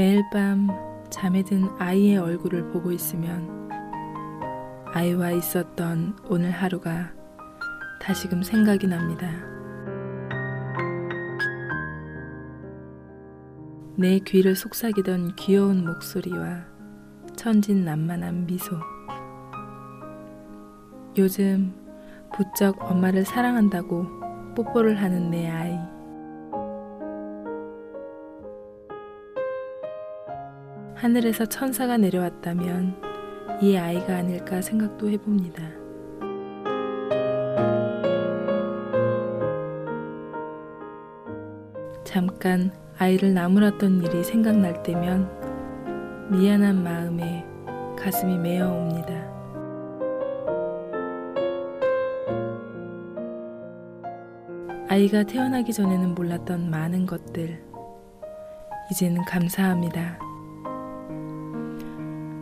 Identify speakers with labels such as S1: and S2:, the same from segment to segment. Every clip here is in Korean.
S1: 매일 밤 잠에 든 아이의 얼굴을 보고 있으면 아이와 있었던 오늘 하루가 다시금 생각이 납니다. 내 귀를 속삭이던 귀여운 목소리와 천진난만한 미소. 요즘 부쩍 엄마를 사랑한다고 뽀뽀를 하는 내 아이. 하늘에서 천사가 내려왔다면 이 아이가 아닐까 생각도 해봅니다. 잠깐 아이를 나무랐던 일이 생각날 때면 미안한 마음에 가슴이 메어옵니다. 아이가 태어나기 전에는 몰랐던 많은 것들, 이제는 감사합니다.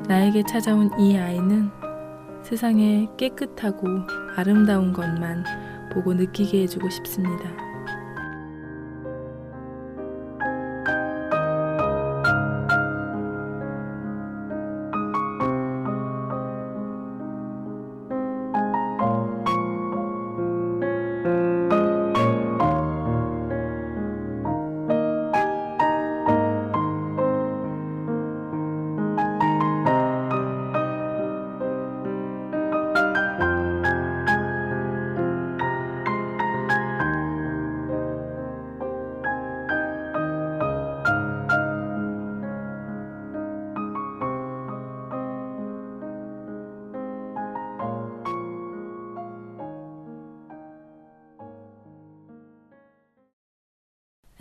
S1: 나에게 찾아온 이 아이는 세상에 깨끗하고 아름다운 것만 보고 느끼게 해주고 싶습니다.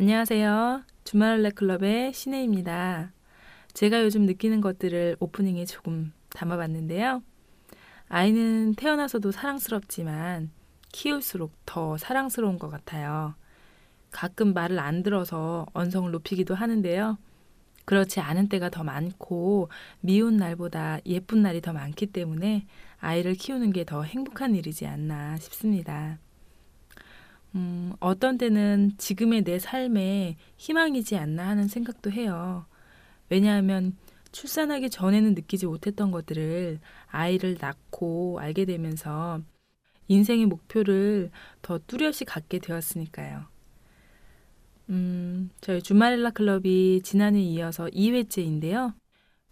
S1: 안녕하세요. 주말레 클럽의 신혜입니다. 제가 요즘 느끼는 것들을 오프닝에 조금 담아봤는데요. 아이는 태어나서도 사랑스럽지만 키울수록 더 사랑스러운 것 같아요. 가끔 말을 안 들어서 언성을 높이기도 하는데요. 그렇지 않은 때가 더 많고 미운 날보다 예쁜 날이 더 많기 때문에 아이를 키우는 게 더 행복한 일이지 않나 싶습니다. 음, 어떤 때는 지금의 내 삶에 희망이지 않나 하는 생각도 해요. 왜냐하면 출산하기 전에는 느끼지 못했던 것들을 아이를 낳고 알게 되면서 인생의 목표를 더 뚜렷이 갖게 되었으니까요. 음, 저희 주마렐라 클럽이 지난해 이어서 2회째인데요.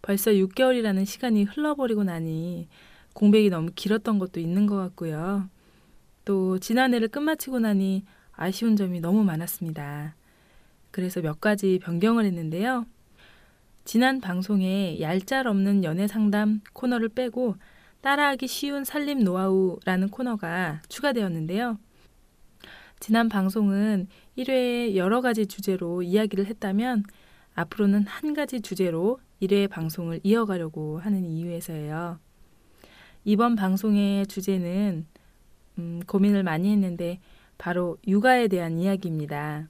S1: 벌써 6개월이라는 시간이 흘러버리고 나니 공백이 너무 길었던 것도 있는 것 같고요. 또 지난해를 끝마치고 나니 아쉬운 점이 너무 많았습니다. 그래서 몇 가지 변경을 했는데요. 지난 방송에 얄짤 없는 연애 상담 코너를 빼고 따라하기 쉬운 살림 노하우라는 코너가 추가되었는데요. 지난 방송은 1회에 여러 가지 주제로 이야기를 했다면 앞으로는 한 가지 주제로 1회 방송을 이어가려고 하는 이유에서예요. 이번 방송의 주제는 음, 고민을 많이 했는데 바로 육아에 대한 이야기입니다.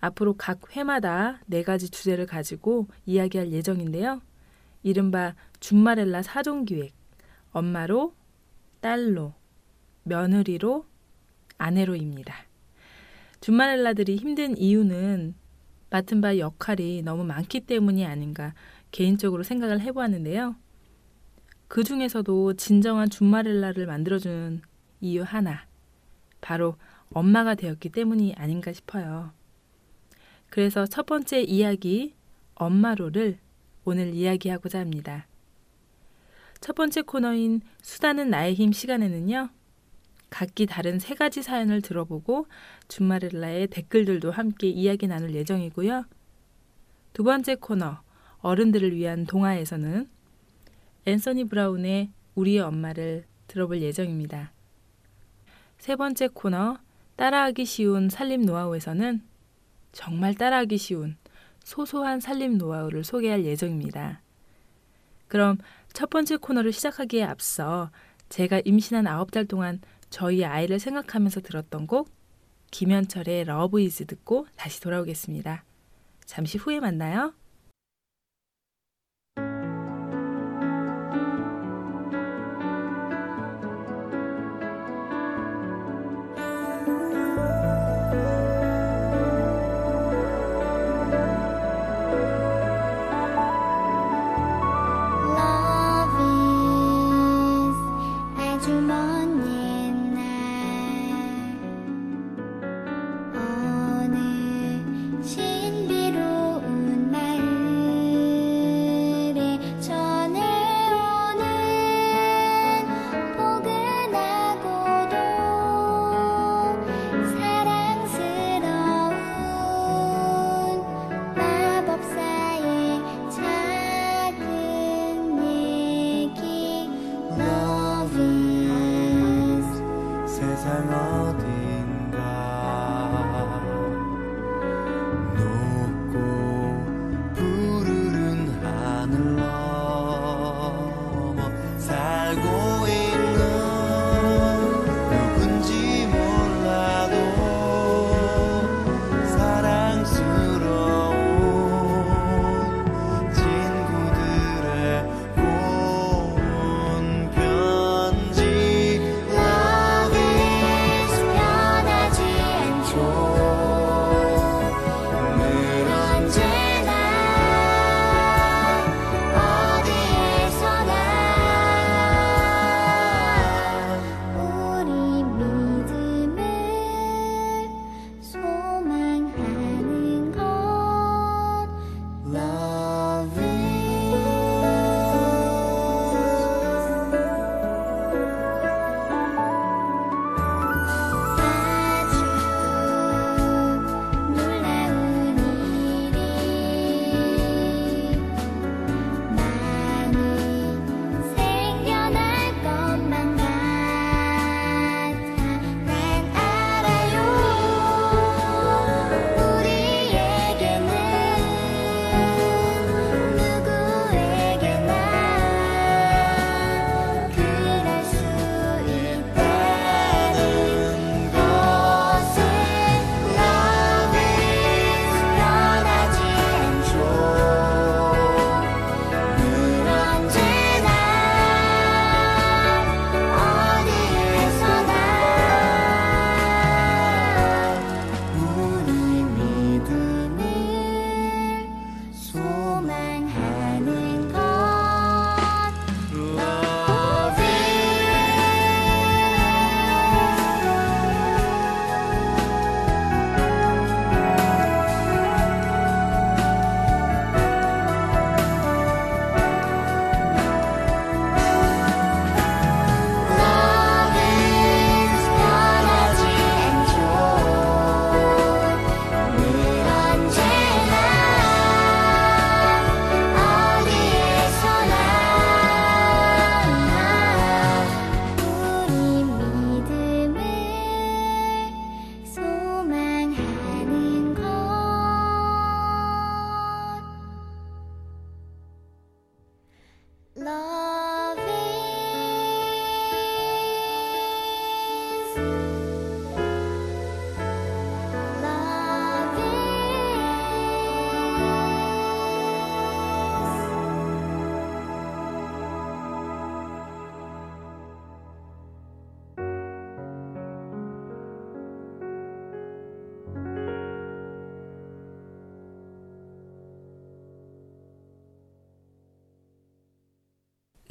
S1: 앞으로 각 회마다 네 가지 주제를 가지고 이야기할 예정인데요. 이른바 준마렐라 사종 기획, 엄마로, 딸로, 며느리로, 아내로입니다. 준마렐라들이 힘든 이유는 맡은 바 역할이 너무 많기 때문이 아닌가 개인적으로 생각을 해보았는데요. 그 중에서도 진정한 준마렐라를 만들어주는 이유 하나. 바로 엄마가 되었기 때문이 아닌가 싶어요. 그래서 첫 번째 이야기, 엄마로를 오늘 이야기하고자 합니다. 첫 번째 코너인 수다는 나의 힘 시간에는요, 각기 다른 세 가지 사연을 들어보고 준마렐라의 댓글들도 함께 이야기 나눌 예정이고요. 두 번째 코너, 어른들을 위한 동화에서는 앤서니 브라운의 우리의 엄마를 들어볼 예정입니다. 세 번째 코너 따라하기 쉬운 살림 노하우에서는 정말 따라하기 쉬운 소소한 살림 노하우를 소개할 예정입니다. 그럼 첫 번째 코너를 시작하기에 앞서 제가 임신한 아홉 달 동안 저희 아이를 생각하면서 들었던 곡 김현철의 러브 이즈 듣고 다시 돌아오겠습니다. 잠시 후에 만나요.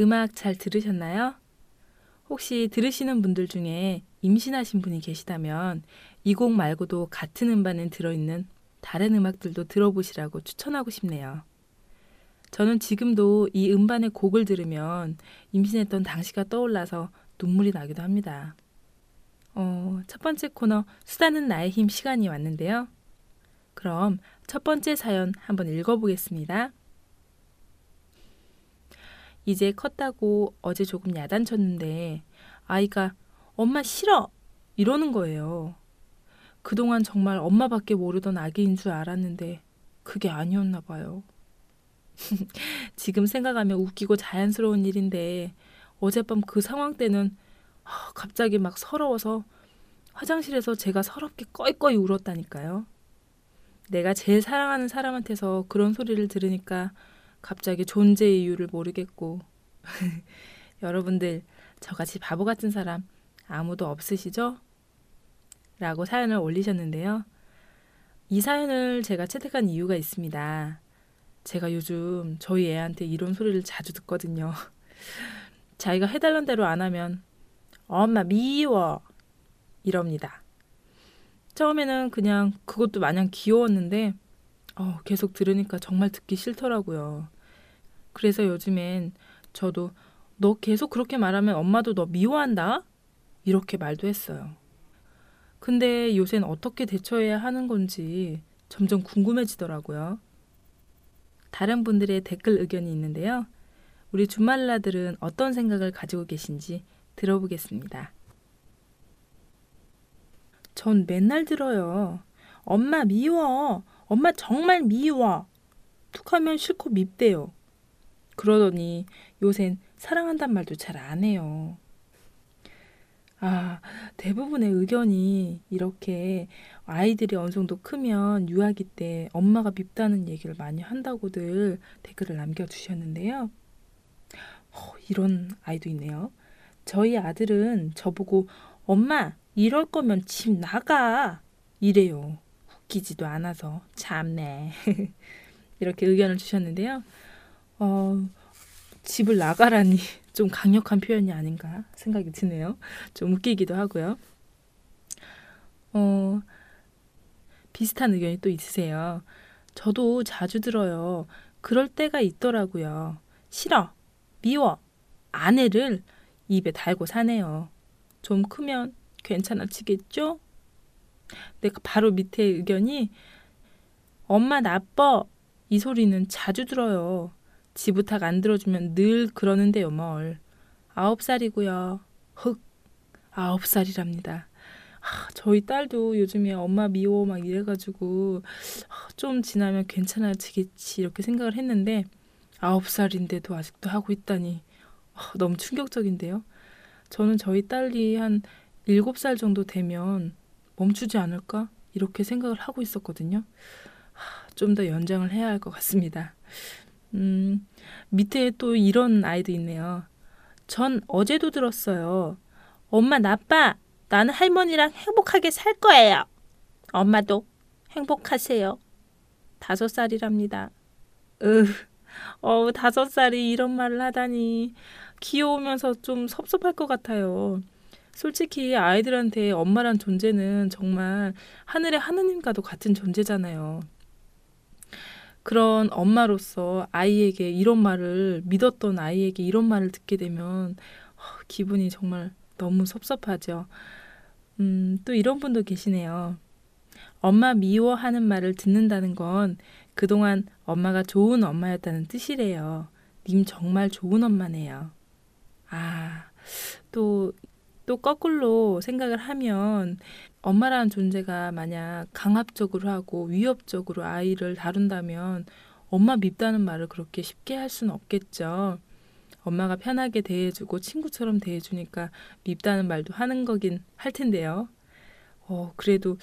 S1: 음악 잘 들으셨나요? 혹시 들으시는 분들 중에 임신하신 분이 계시다면 이 곡 말고도 같은 음반에 들어있는 다른 음악들도 들어보시라고 추천하고 싶네요. 저는 지금도 이 음반의 곡을 들으면 임신했던 당시가 떠올라서 눈물이 나기도 합니다. 어, 첫 번째 코너 수다는 나의 힘 시간이 왔는데요. 그럼 첫 번째 사연 한번 읽어보겠습니다. 이제 컸다고 어제 조금 야단쳤는데 아이가 엄마 싫어! 이러는 거예요. 그동안 정말 엄마밖에 모르던 아기인 줄 알았는데 그게 아니었나 봐요. 지금 생각하면 웃기고 자연스러운 일인데 어젯밤 그 상황 때는 갑자기 막 서러워서 화장실에서 제가 서럽게 꺼이꺼이 울었다니까요. 내가 제일 사랑하는 사람한테서 그런 소리를 들으니까 갑자기 존재의 이유를 모르겠고 여러분들 저같이 바보 같은 사람 아무도 없으시죠? 라고 사연을 올리셨는데요. 이 사연을 제가 채택한 이유가 있습니다. 제가 요즘 저희 애한테 이런 소리를 자주 듣거든요. 자기가 해달란 대로 안 하면 엄마 미워 이럽니다. 처음에는 그냥 그것도 마냥 귀여웠는데 어, 계속 들으니까 정말 듣기 싫더라고요. 그래서 요즘엔 저도 너 계속 그렇게 말하면 엄마도 너 미워한다? 이렇게 말도 했어요. 근데 요새는 어떻게 대처해야 하는 건지 점점 궁금해지더라고요. 다른 분들의 댓글 의견이 있는데요. 우리 주말라들은 어떤 생각을 가지고 계신지 들어보겠습니다. 전 맨날 들어요. 엄마 미워. 엄마 정말 미워. 툭 하면 싫고 밉대요. 그러더니 요샌 사랑한단 말도 잘 안 해요. 아, 대부분의 의견이 이렇게 아이들이 어느 정도 크면 유아기 때 엄마가 밉다는 얘기를 많이 한다고들 댓글을 남겨주셨는데요. 어, 이런 아이도 있네요. 저희 아들은 저보고 엄마 이럴 거면 집 나가 이래요. 웃기지도 않아서 참네. 이렇게 의견을 주셨는데요. 어, 집을 나가라니 좀 강력한 표현이 아닌가 생각이 드네요. 좀 웃기기도 하고요. 어, 비슷한 의견이 또 있으세요. 저도 자주 들어요. 그럴 때가 있더라고요. 싫어, 미워, 아내를 입에 달고 사네요. 좀 크면 괜찮아지겠죠? 내가 바로 밑에 의견이 엄마 나빠 이 소리는 자주 들어요. 지 부탁 안 들어주면 늘 그러는데요, 뭘. 아홉 살이고요. 흑, 아홉 살이랍니다. 아, 저희 딸도 요즘에 엄마 미워 막 이래가지고 아, 좀 지나면 괜찮아지겠지 이렇게 생각을 했는데 아홉 살인데도 아직도 하고 있다니 아, 너무 충격적인데요. 저는 저희 딸이 한 일곱 살 정도 되면 멈추지 않을까 이렇게 생각을 하고 있었거든요. 좀 더 연장을 해야 할 것 같습니다. 음, 밑에 또 이런 아이도 있네요. 전 어제도 들었어요. 엄마 나빠. 나는 할머니랑 행복하게 살 거예요. 엄마도 행복하세요. 다섯 살이랍니다. 으, 어, 다섯 살이 이런 말을 하다니 귀여우면서 좀 섭섭할 것 같아요. 솔직히 아이들한테 엄마란 존재는 정말 하늘의 하느님과도 같은 존재잖아요. 그런 엄마로서 아이에게 이런 말을 믿었던 아이에게 이런 말을 듣게 되면 기분이 정말 너무 섭섭하죠. 음, 또 이런 분도 계시네요. 엄마 미워하는 말을 듣는다는 건 그동안 엄마가 좋은 엄마였다는 뜻이래요. 님 정말 좋은 엄마네요. 아, 또, 또 거꾸로 생각을 하면 엄마라는 존재가 만약 강압적으로 하고 위협적으로 아이를 다룬다면 엄마 밉다는 말을 그렇게 쉽게 할 수는 없겠죠. 엄마가 편하게 대해주고 친구처럼 대해주니까 밉다는 말도 하는 거긴 할 텐데요. 어, 그래도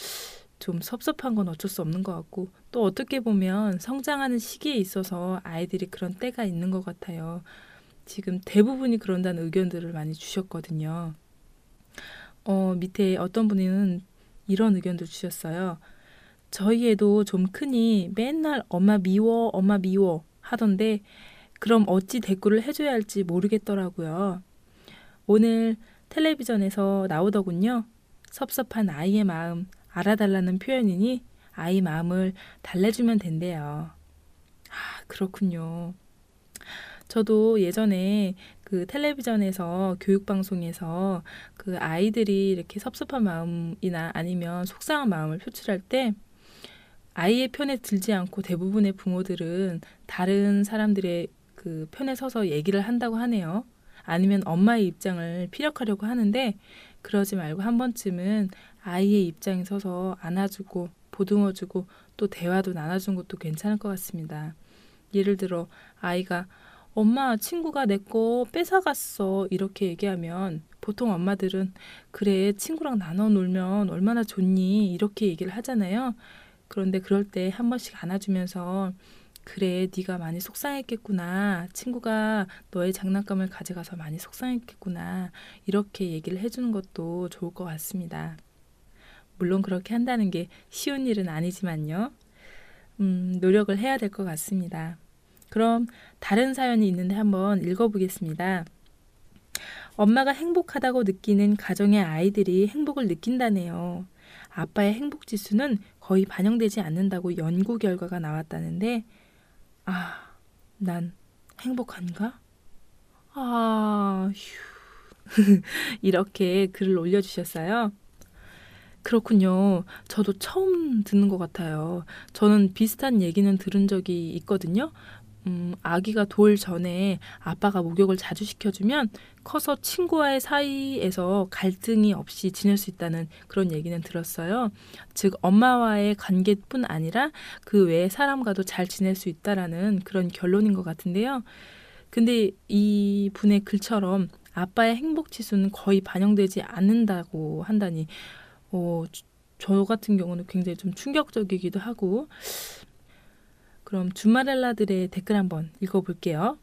S1: 좀 섭섭한 건 어쩔 수 없는 것 같고 또 어떻게 보면 성장하는 시기에 있어서 아이들이 그런 때가 있는 것 같아요. 지금 대부분이 그런다는 의견들을 많이 주셨거든요. 어, 밑에 어떤 분은 이런 의견도 주셨어요. 저희 애도 좀 크니 맨날 엄마 미워, 엄마 미워 하던데 그럼 어찌 대꾸를 해줘야 할지 모르겠더라고요. 오늘 텔레비전에서 나오더군요. 섭섭한 아이의 마음 알아달라는 표현이니 아이 마음을 달래주면 된대요. 아, 그렇군요. 저도 예전에 그 텔레비전에서 교육방송에서 그 아이들이 이렇게 섭섭한 마음이나 아니면 속상한 마음을 표출할 때 아이의 편에 들지 않고 대부분의 부모들은 다른 사람들의 그 편에 서서 얘기를 한다고 하네요. 아니면 엄마의 입장을 피력하려고 하는데 그러지 말고 한 번쯤은 아이의 입장에 서서 안아주고 보듬어주고 또 대화도 나눠준 것도 괜찮을 것 같습니다. 예를 들어 아이가 엄마 친구가 내 거 뺏어갔어 이렇게 얘기하면 보통 엄마들은 그래 친구랑 나눠 놀면 얼마나 좋니 이렇게 얘기를 하잖아요. 그런데 그럴 때 한 번씩 안아주면서 그래 네가 많이 속상했겠구나 친구가 너의 장난감을 가져가서 많이 속상했겠구나 이렇게 얘기를 해주는 것도 좋을 것 같습니다. 물론 그렇게 한다는 게 쉬운 일은 아니지만요. 음, 노력을 해야 될 것 같습니다. 그럼 다른 사연이 있는데 한번 읽어보겠습니다. 엄마가 행복하다고 느끼는 가정의 아이들이 행복을 느낀다네요. 아빠의 행복 지수는 거의 반영되지 않는다고 연구 결과가 나왔다는데, 아, 난 행복한가? 아, 휴. 이렇게 글을 올려주셨어요. 그렇군요. 저도 처음 듣는 것 같아요. 저는 비슷한 얘기는 들은 적이 있거든요. 음, 아기가 돌 전에 아빠가 목욕을 자주 시켜주면 커서 친구와의 사이에서 갈등이 없이 지낼 수 있다는 그런 얘기는 들었어요. 즉, 엄마와의 관계뿐 아니라 그 외의 사람과도 잘 지낼 수 있다라는 그런 결론인 것 같은데요. 근데 이 분의 글처럼 아빠의 행복 지수는 거의 반영되지 않는다고 한다니, 어, 저 같은 경우는 굉장히 좀 충격적이기도 하고, 그럼 주말렐라들의 댓글 한번 읽어볼게요.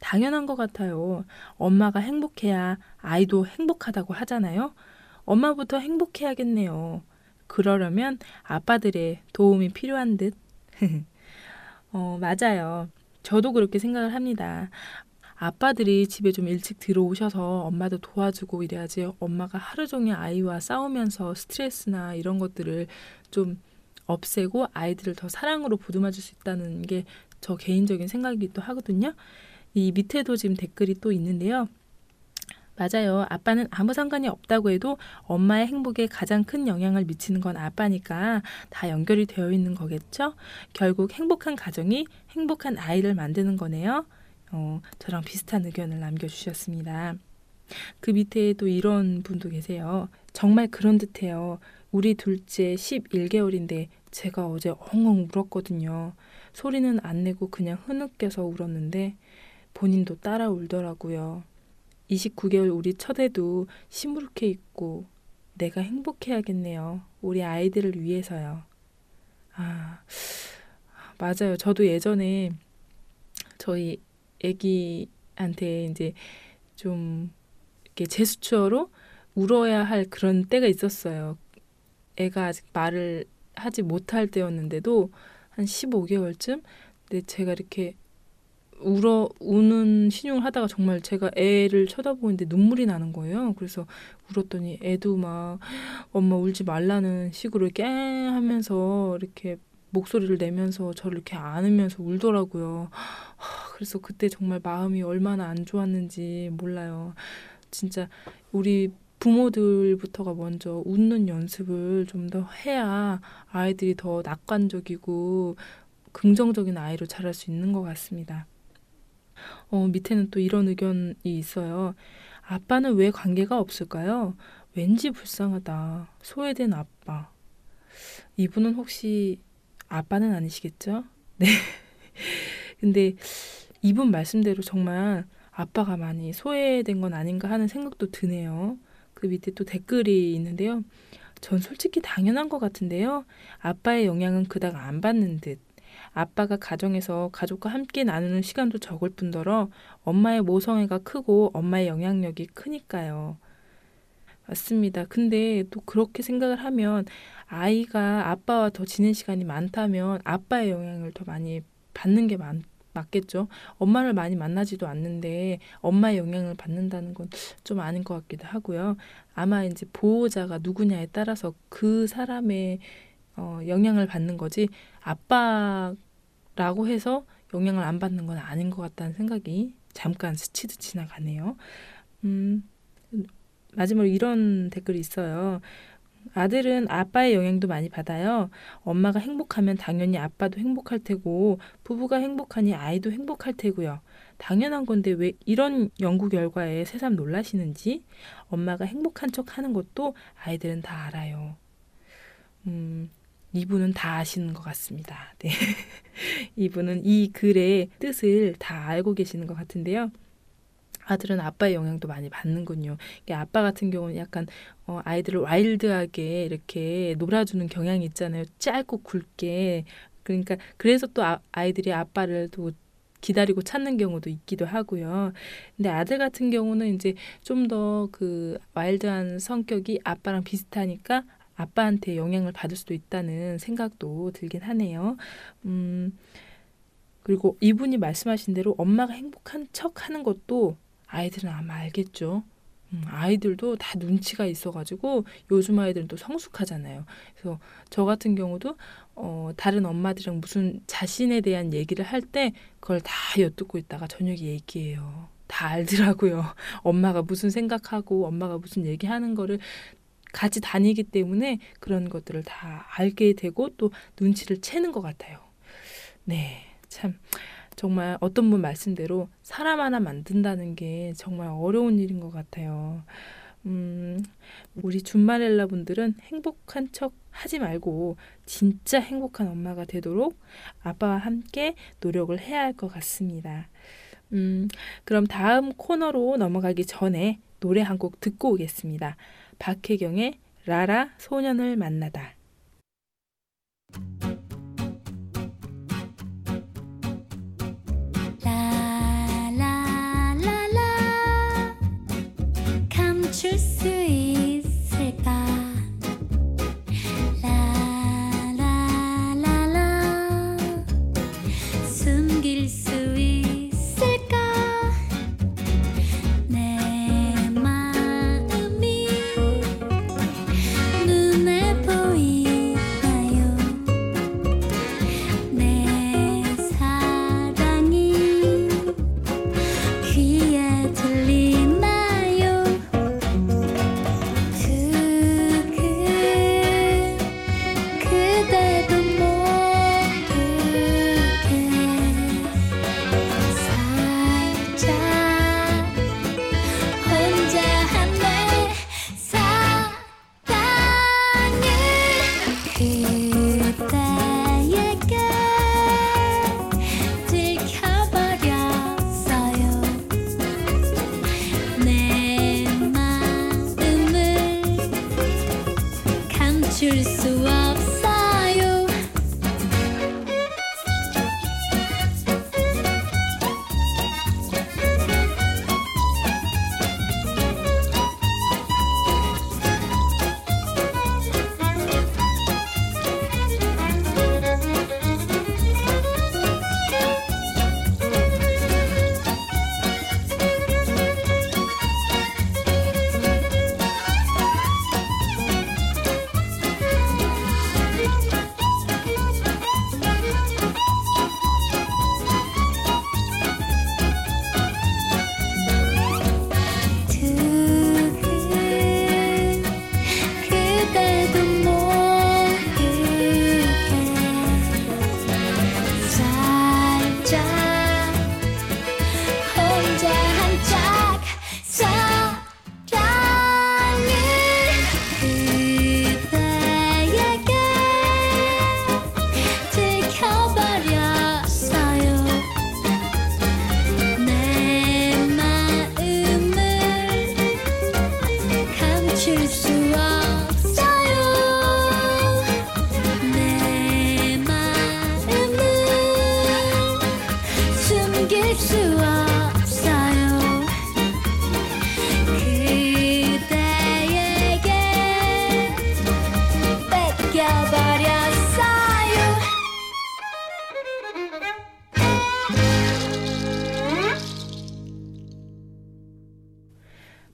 S1: 당연한 것 같아요. 엄마가 행복해야 아이도 행복하다고 하잖아요. 엄마부터 행복해야겠네요. 그러려면 아빠들의 도움이 필요한 듯. 어, 맞아요. 저도 그렇게 생각을 합니다. 아빠들이 집에 좀 일찍 들어오셔서 엄마도 도와주고 이래야지 엄마가 하루 종일 아이와 싸우면서 스트레스나 이런 것들을 좀 없애고 아이들을 더 사랑으로 보듬어 줄 수 있다는 게 저 개인적인 생각이기도 하거든요. 이 밑에도 지금 댓글이 또 있는데요. 맞아요. 아빠는 아무 상관이 없다고 해도 엄마의 행복에 가장 큰 영향을 미치는 건 아빠니까 다 연결이 되어 있는 거겠죠? 결국 행복한 가정이 행복한 아이를 만드는 거네요. 어, 저랑 비슷한 의견을 남겨주셨습니다. 그 밑에 또 이런 분도 계세요. 정말 그런 듯해요. 우리 둘째 11개월인데 제가 어제 엉엉 울었거든요. 소리는 안 내고 그냥 흐느껴서 울었는데 본인도 따라 울더라고요. 29개월 우리 첫애도 시무룩해 있고 내가 행복해야겠네요. 우리 아이들을 위해서요. 아, 맞아요. 저도 예전에 저희 애기한테 이제 좀 이렇게 제스처로 울어야 할 그런 때가 있었어요. 애가 아직 말을 하지 못할 때였는데도 한 15개월쯤 근데 제가 이렇게 울어 우는 신용을 하다가 정말 제가 애를 쳐다보는데 눈물이 나는 거예요. 그래서 울었더니 애도 막 엄마 울지 말라는 식으로 깽 하면서 이렇게 목소리를 내면서 저를 이렇게 안으면서 울더라고요. 그래서 그때 정말 마음이 얼마나 안 좋았는지 몰라요. 진짜 우리 부모들부터가 먼저 웃는 연습을 좀 더 해야 아이들이 더 낙관적이고 긍정적인 아이로 자랄 수 있는 것 같습니다. 어, 밑에는 또 이런 의견이 있어요. 아빠는 왜 관계가 없을까요? 왠지 불쌍하다. 소외된 아빠. 이분은 혹시 아빠는 아니시겠죠? 네. 근데 이분 말씀대로 정말 아빠가 많이 소외된 건 아닌가 하는 생각도 드네요. 그 밑에 또 댓글이 있는데요. 전 솔직히 당연한 것 같은데요. 아빠의 영향은 그닥 안 받는 듯. 아빠가 가정에서 가족과 함께 나누는 시간도 적을 뿐더러 엄마의 모성애가 크고 엄마의 영향력이 크니까요. 맞습니다. 근데 또 그렇게 생각을 하면 아이가 아빠와 더 지낸 시간이 많다면 아빠의 영향을 더 많이 받는 게 많, 맞겠죠. 엄마를 많이 만나지도 않는데 엄마의 영향을 받는다는 건 좀 아닌 것 같기도 하고요. 아마 이제 보호자가 누구냐에 따라서 그 사람의 어, 영향을 받는 거지 아빠라고 해서 영향을 안 받는 건 아닌 것 같다는 생각이 잠깐 스치듯 지나가네요. 음, 마지막으로 이런 댓글이 있어요. 아들은 아빠의 영향도 많이 받아요. 엄마가 행복하면 당연히 아빠도 행복할 테고, 부부가 행복하니 아이도 행복할 테고요. 당연한 건데 왜 이런 연구 결과에 새삼 놀라시는지, 엄마가 행복한 척 하는 것도 아이들은 다 알아요. 음, 이분은 다 아시는 것 같습니다. 네. 이분은 이 글의 뜻을 다 알고 계시는 것 같은데요. 아들은 아빠의 영향도 많이 받는군요. 아빠 같은 경우는 약간 어, 아이들을 와일드하게 이렇게 놀아주는 경향이 있잖아요. 짧고 굵게. 그러니까 그래서 또 아, 아이들이 아빠를 또 기다리고 찾는 경우도 있기도 하고요. 근데 아들 같은 경우는 이제 좀 더 그 와일드한 성격이 아빠랑 비슷하니까 아빠한테 영향을 받을 수도 있다는 생각도 들긴 하네요. 음, 그리고 이분이 말씀하신 대로 엄마가 행복한 척 하는 것도 아이들은 아마 알겠죠. 음, 아이들도 다 눈치가 있어가지고 요즘 아이들은 또 성숙하잖아요. 그래서 저 같은 경우도 어, 다른 엄마들이랑 무슨 자신에 대한 얘기를 할 때 그걸 다 엿듣고 있다가 저녁에 얘기해요. 다 알더라고요. 엄마가 무슨 생각하고 엄마가 무슨 얘기하는 거를 같이 다니기 때문에 그런 것들을 다 알게 되고 또 눈치를 채는 것 같아요. 네, 참 정말 어떤 분 말씀대로 사람 하나 만든다는 게 정말 어려운 일인 것 같아요. 음, 우리 준마렐라 분들은 행복한 척 하지 말고 진짜 행복한 엄마가 되도록 아빠와 함께 노력을 해야 할 것 같습니다. 음, 그럼 다음 코너로 넘어가기 전에 노래 한 곡 듣고 오겠습니다. 박혜경의 라라 소년을 만나다. too sweet.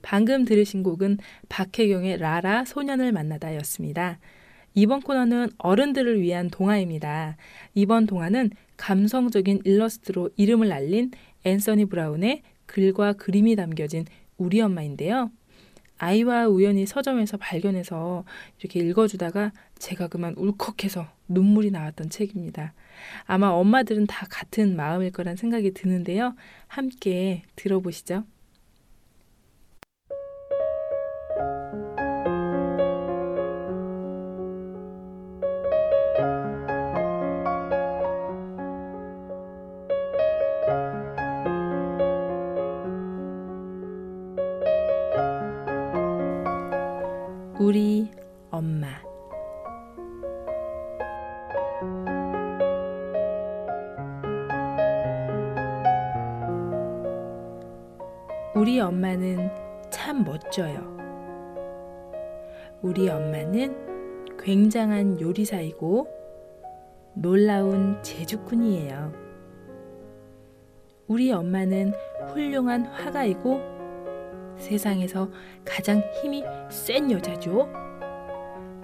S1: 방금 들으신 곡은 박혜경의 라라 소년을 만나다였습니다. 이번 코너는 어른들을 위한 동화입니다. 이번 동화는 감성적인 일러스트로 이름을 알린 앤서니 브라운의 글과 그림이 담겨진 우리 엄마인데요. 아이와 우연히 서점에서 발견해서 이렇게 읽어주다가 제가 그만 울컥해서 눈물이 나왔던 책입니다. 아마 엄마들은 다 같은 마음일 거란 생각이 드는데요. 함께 들어보시죠. 우리 엄마 우리 엄마는 참 멋져요. 우리 엄마는 굉장한 요리사이고 놀라운 제주꾼이에요. 우리 엄마는 훌륭한 화가이고 세상에서 가장 힘이 센 여자죠.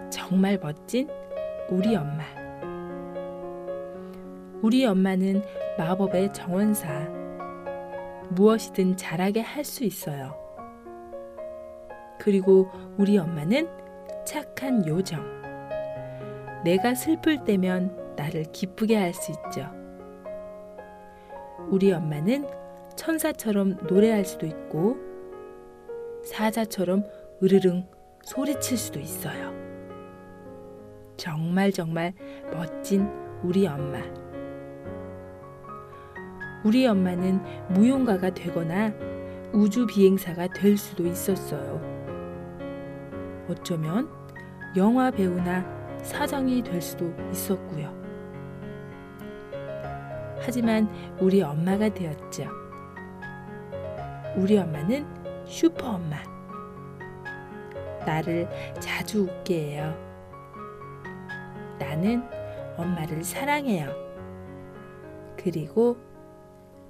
S1: 정말 멋진 우리 엄마. 우리 엄마는 마법의 정원사. 무엇이든 잘하게 할 수 있어요. 그리고 우리 엄마는 착한 요정. 내가 슬플 때면 나를 기쁘게 할 수 있죠. 우리 엄마는 천사처럼 노래할 수도 있고 사자처럼 으르릉 소리칠 수도 있어요. 정말 정말 멋진 우리 엄마. 우리 엄마는 무용가가 되거나 우주 비행사가 될 수도 있었어요. 어쩌면 영화 배우나 사장이 될 수도 있었고요. 하지만 우리 엄마가 되었죠. 우리 엄마는 슈퍼 엄마. 나를 자주 웃게 해요. 나는 엄마를 사랑해요. 그리고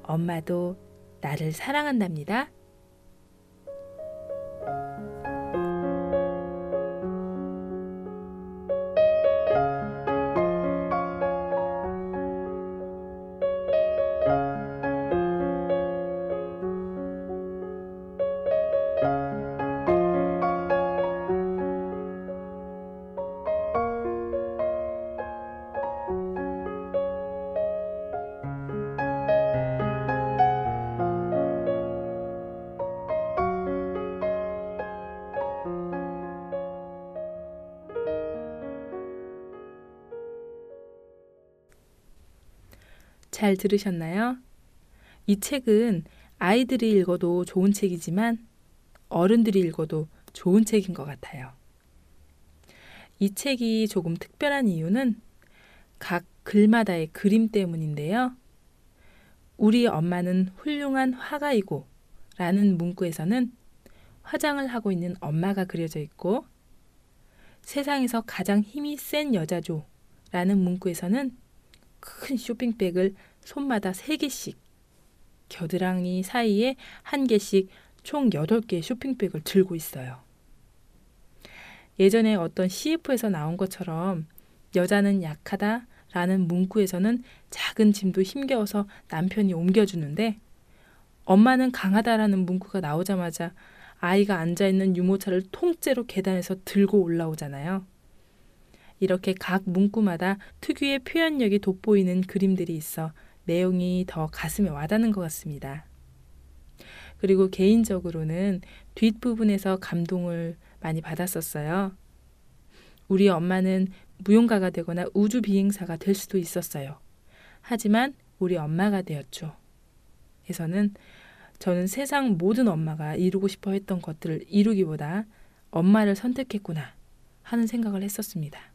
S1: 엄마도 나를 사랑한답니다. 잘 들으셨나요? 이 책은 아이들이 읽어도 좋은 책이지만 어른들이 읽어도 좋은 책인 것 같아요. 이 책이 조금 특별한 이유는 각 글마다의 그림 때문인데요. 우리 엄마는 훌륭한 화가이고 라는 문구에서는 화장을 하고 있는 엄마가 그려져 있고 세상에서 가장 힘이 센 여자죠 라는 문구에서는 큰 쇼핑백을 손마다 3개씩 겨드랑이 사이에 한 개씩 총 8개의 쇼핑백을 들고 있어요. 예전에 어떤 CF에서 나온 것처럼 여자는 약하다 라는 문구에서는 작은 짐도 힘겨워서 남편이 옮겨주는데 엄마는 강하다라는 문구가 나오자마자 아이가 앉아있는 유모차를 통째로 계단에서 들고 올라오잖아요. 이렇게 각 문구마다 특유의 표현력이 돋보이는 그림들이 있어 내용이 더 가슴에 와닿는 것 같습니다. 그리고 개인적으로는 뒷부분에서 감동을 많이 받았었어요. 우리 엄마는 무용가가 되거나 우주 비행사가 될 수도 있었어요. 하지만 우리 엄마가 되었죠. 에서는 저는 세상 모든 엄마가 이루고 싶어 했던 것들을 이루기보다 엄마를 선택했구나 하는 생각을 했었습니다.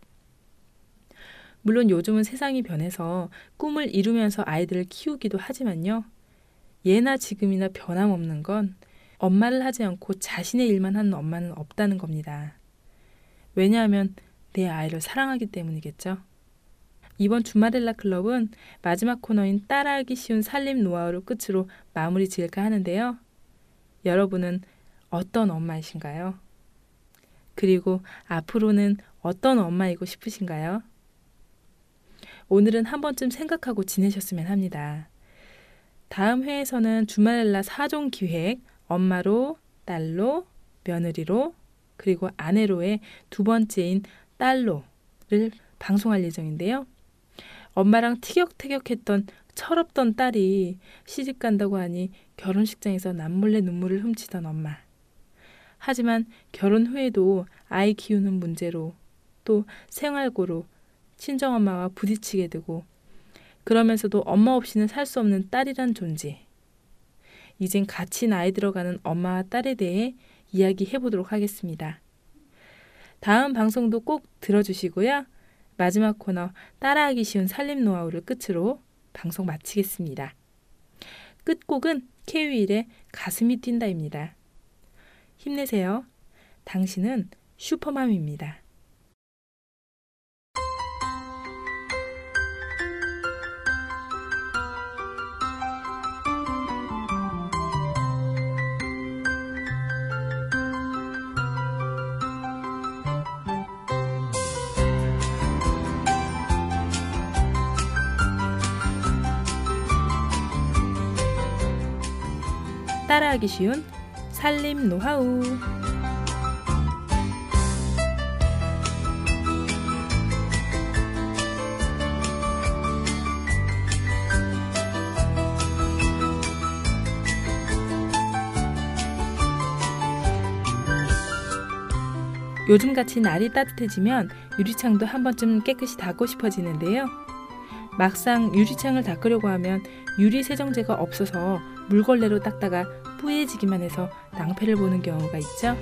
S1: 물론 요즘은 세상이 변해서 꿈을 이루면서 아이들을 키우기도 하지만요. 예나 지금이나 변함없는 건 엄마를 하지 않고 자신의 일만 하는 엄마는 없다는 겁니다. 왜냐하면 내 아이를 사랑하기 때문이겠죠. 이번 주마렐라 클럽은 마지막 코너인 따라하기 쉬운 살림 노하우를 끝으로 마무리 지을까 하는데요. 여러분은 어떤 엄마이신가요? 그리고 앞으로는 어떤 엄마이고 싶으신가요? 오늘은 한 번쯤 생각하고 지내셨으면 합니다. 다음 회에서는 주말렐라 4종 기획, 엄마로, 딸로, 며느리로, 그리고 아내로의 두 번째인 딸로를 방송할 예정인데요. 엄마랑 티격태격했던 철없던 딸이 시집 간다고 하니 결혼식장에서 남몰래 눈물을 훔치던 엄마. 하지만 결혼 후에도 아이 키우는 문제로 또 생활고로 친정엄마와 부딪히게 되고 그러면서도 엄마 없이는 살 수 없는 딸이란 존재. 이젠 같이 나이 들어가는 엄마와 딸에 대해 이야기해 보도록 하겠습니다. 다음 방송도 꼭 들어주시고요. 마지막 코너 따라하기 쉬운 살림 노하우를 끝으로 방송 마치겠습니다. 끝곡은 케이윌의 가슴이 뛴다입니다. 힘내세요. 당신은 슈퍼맘입니다. 따라하기 쉬운 살림 노하우. 요즘같이 날이 따뜻해지면 유리창도 한 번쯤 깨끗이 닦고 싶어지는데요. 막상 유리창을 닦으려고 하면 유리 세정제가 없어서 물걸레로 닦다가 뿌얘지기만 해서 낭패를 보는 경우가 있죠.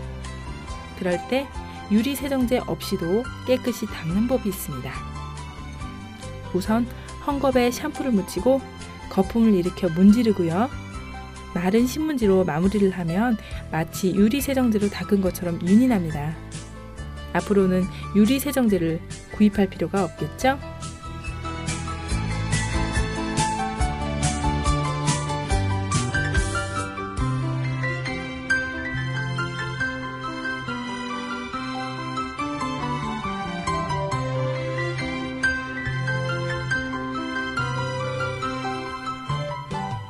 S1: 그럴 때 유리 세정제 없이도 깨끗이 닦는 법이 있습니다. 우선 헝겊에 샴푸를 묻히고 거품을 일으켜 문지르고요. 마른 신문지로 마무리를 하면 마치 유리 세정제로 닦은 것처럼 윤이 납니다. 앞으로는 유리 세정제를 구입할 필요가 없겠죠?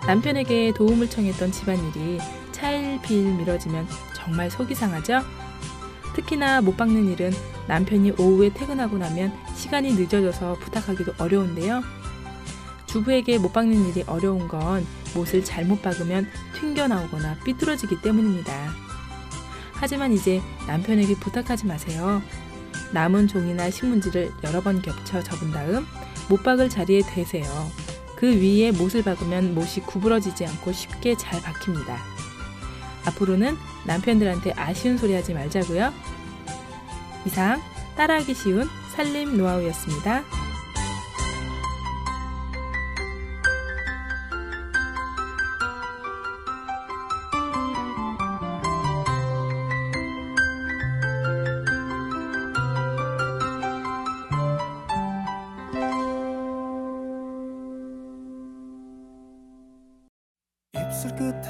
S1: 남편에게 도움을 청했던 집안일이 차일피일 미뤄지면 정말 속이 상하죠? 특히나 못 박는 일은 남편이 오후에 퇴근하고 나면 시간이 늦어져서 부탁하기도 어려운데요. 주부에게 못 박는 일이 어려운 건 못을 잘못 박으면 튕겨 나오거나 삐뚤어지기 때문입니다. 하지만 이제 남편에게 부탁하지 마세요. 남은 종이나 신문지를 여러 번 겹쳐 접은 다음 못 박을 자리에 대세요. 그 위에 못을 박으면 못이 구부러지지 않고 쉽게 잘 박힙니다. 앞으로는 남편들한테 아쉬운 소리 하지 말자고요. 이상 따라하기 쉬운 살림 노하우였습니다.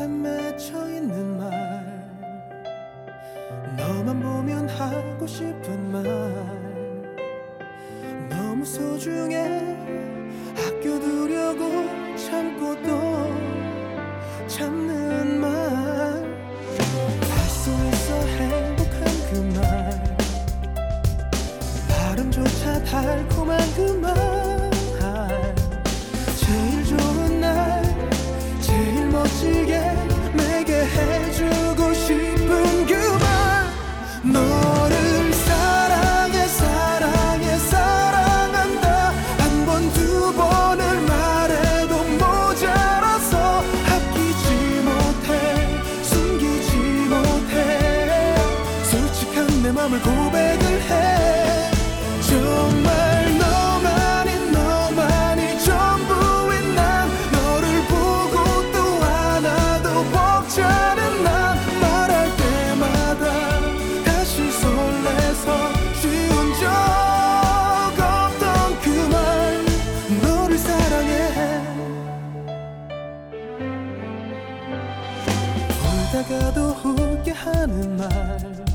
S2: 맺혀 있는 말. 너만 보면 하고 싶은 말. 너무 소중해. 아껴두려고 참고 또 참는 말 할 수 있어 행복한 그 말. 발음조차 달고 다가도 웃게 하는 말.